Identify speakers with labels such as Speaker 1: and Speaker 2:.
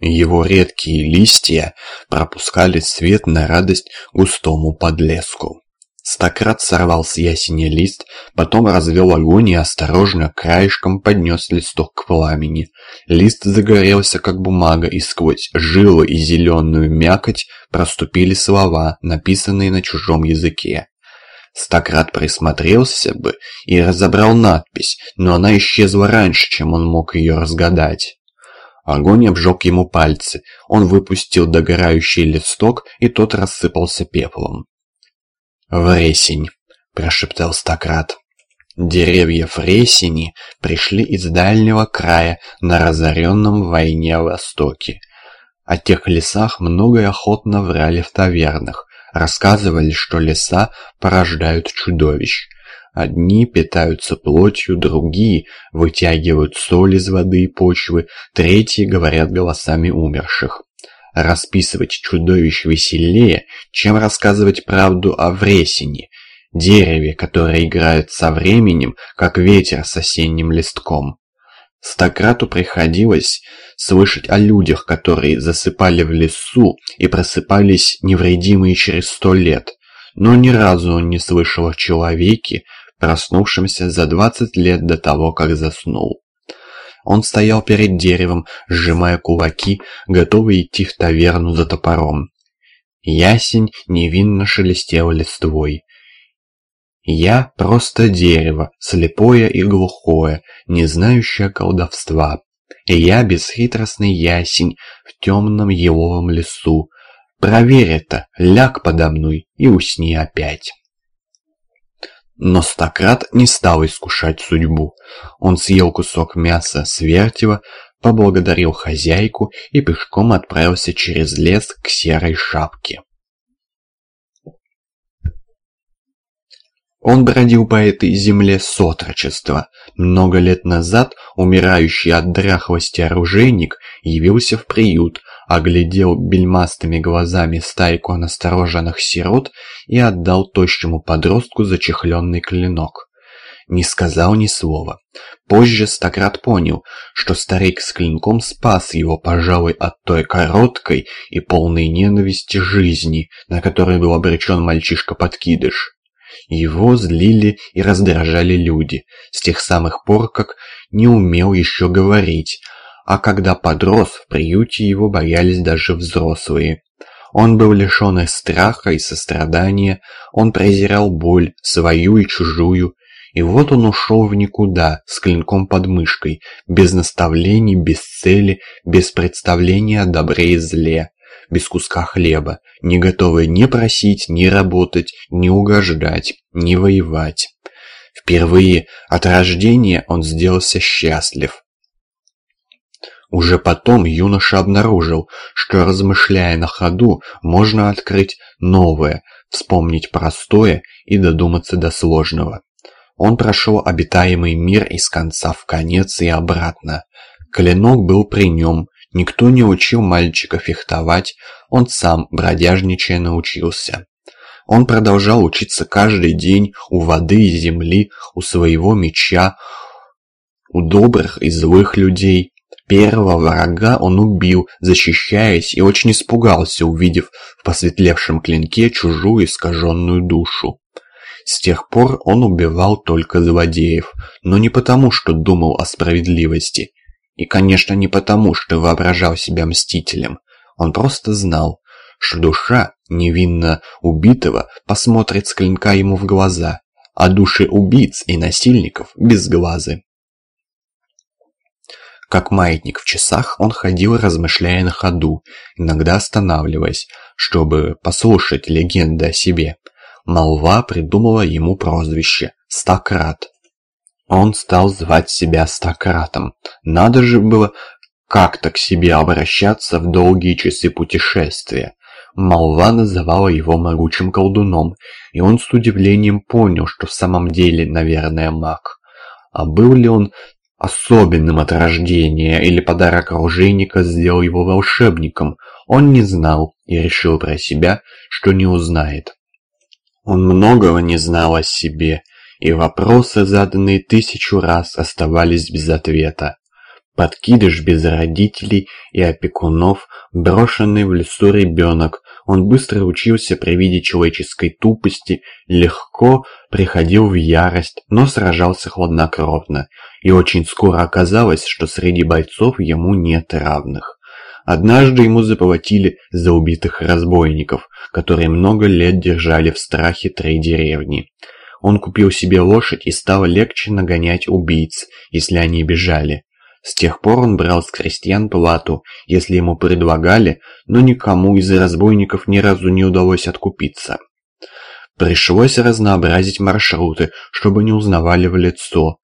Speaker 1: Его редкие листья пропускали свет на радость густому подлеску. Стократ сорвал с ясеня лист, потом развел огонь и осторожно краешком поднес листок к пламени. Лист загорелся, как бумага, и сквозь жилы и зеленую мякоть проступили слова, написанные на чужом языке. Стократ присмотрелся бы и разобрал надпись, но она исчезла раньше, чем он мог ее разгадать. Огонь обжег ему пальцы, он выпустил догорающий листок, и тот рассыпался пеплом. «Вресень», — прошептал Стократ. Деревья Фресени пришли из дальнего края на разоренном войне Востоке. О тех лесах многое охотно врали в тавернах, рассказывали, что леса порождают чудовищ. Одни питаются плотью, другие вытягивают соль из воды и почвы, третьи говорят голосами умерших. Расписывать чудовищ веселее, чем рассказывать правду о Вресине, дереве, которое играет со временем, как ветер с осенним листком. Стократу приходилось слышать о людях, которые засыпали в лесу и просыпались невредимые через сто лет, но ни разу он не слышал о человеке, проснувшемся за двадцать лет до того, как заснул. Он стоял перед деревом, сжимая кулаки, готовый идти в таверну за топором. Ясень невинно шелестел листвой. Я просто дерево, слепое и глухое, не знающее колдовства. И я бесхитростный ясень в темном еловом лесу. Проверь это, ляг подо мной и усни опять. Но Стократ не стал искушать судьбу. Он съел кусок мяса с вертева, поблагодарил хозяйку и пешком отправился через лес к серой шапке. Он бродил по этой земле с отрочества. Много лет назад умирающий от дряхлости оружейник явился в приют, оглядел бельмастыми глазами стайку настороженных сирот и отдал тощему подростку зачехленный клинок. Не сказал ни слова. Позже Стократ понял, что старик с клинком спас его, пожалуй, от той короткой и полной ненависти жизни, на которой был обречен мальчишка-подкидыш. Его злили и раздражали люди, с тех самых пор, как не умел еще говорить, а когда подрос, в приюте его боялись даже взрослые. Он был лишен и страха, и сострадания, он презирал боль, свою и чужую, и вот он ушел в никуда, с клинком под мышкой, без наставлений, без цели, без представления о добре и зле, без куска хлеба, не готовый ни просить, ни работать, ни угождать, ни воевать. Впервые от рождения он сделался счастлив. Уже потом юноша обнаружил, что размышляя на ходу, можно открыть новое, вспомнить простое и додуматься до сложного. Он прошел обитаемый мир из конца в конец и обратно. Клинок был при нем, никто не учил мальчика фехтовать, он сам, бродяжничая, научился. Он продолжал учиться каждый день у воды и земли, у своего меча, у добрых и злых людей, Первого врага он убил, защищаясь, и очень испугался, увидев в посветлевшем клинке чужую искаженную душу. С тех пор он убивал только злодеев, но не потому, что думал о справедливости. И, конечно, не потому, что воображал себя мстителем. Он просто знал, что душа невинно убитого посмотрит с клинка ему в глаза, а души убийц и насильников без глазы. Как маятник в часах он ходил, размышляя на ходу, иногда останавливаясь, чтобы послушать легенды о себе. Молва придумала ему прозвище «Стократ». Он стал звать себя Стократом. Надо же было как-то к себе обращаться в долгие часы путешествия. Молва называла его могучим колдуном, и он с удивлением понял, что в самом деле, наверное, маг. А был ли он особенным от рождения или подарок оружейника сделал его волшебником, он не знал и решил про себя, что не узнает. Он многого не знал о себе, и вопросы, заданные тысячу раз, оставались без ответа. Подкидыш без родителей и опекунов, брошенный в лесу ребенок. Он быстро учился при виде человеческой тупости, легко приходил в ярость, но сражался хладнокровно. И очень скоро оказалось, что среди бойцов ему нет равных. Однажды ему заплатили за убитых разбойников, которые много лет держали в страхе три деревни. Он купил себе лошадь и стало легче нагонять убийц, если они бежали. С тех пор он брал с крестьян плату, если ему предлагали, но никому из разбойников ни разу не удалось откупиться. Пришлось разнообразить маршруты, чтобы не узнавали в лицо.